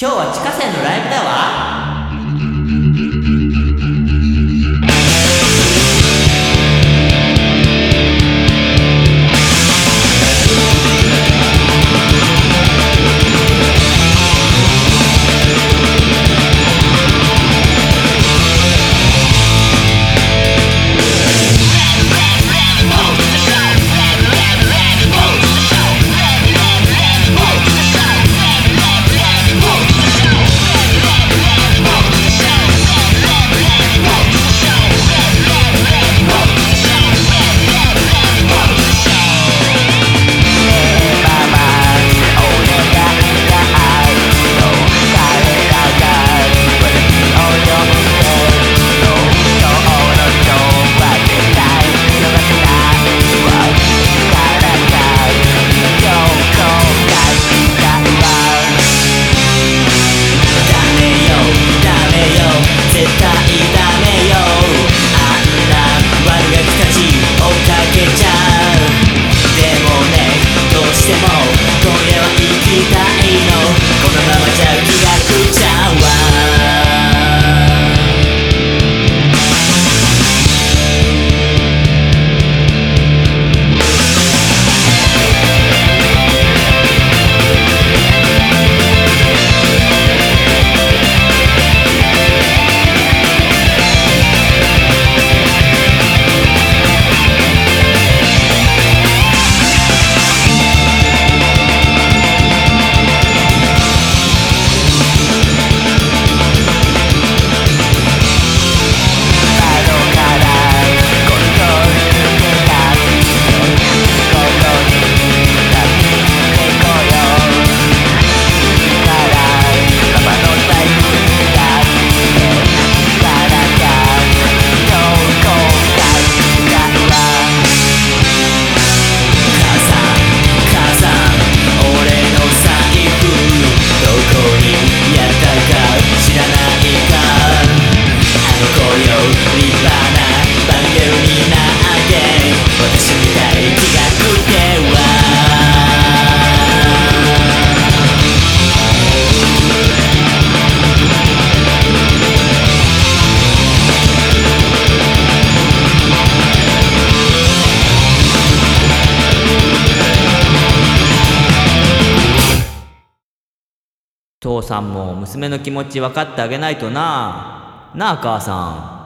今日は地下線のライブだわ。子よ立派なバンゲルになって私みたい気が食っては父さんも娘の気持ち分かってあげないとな。なあ母さん。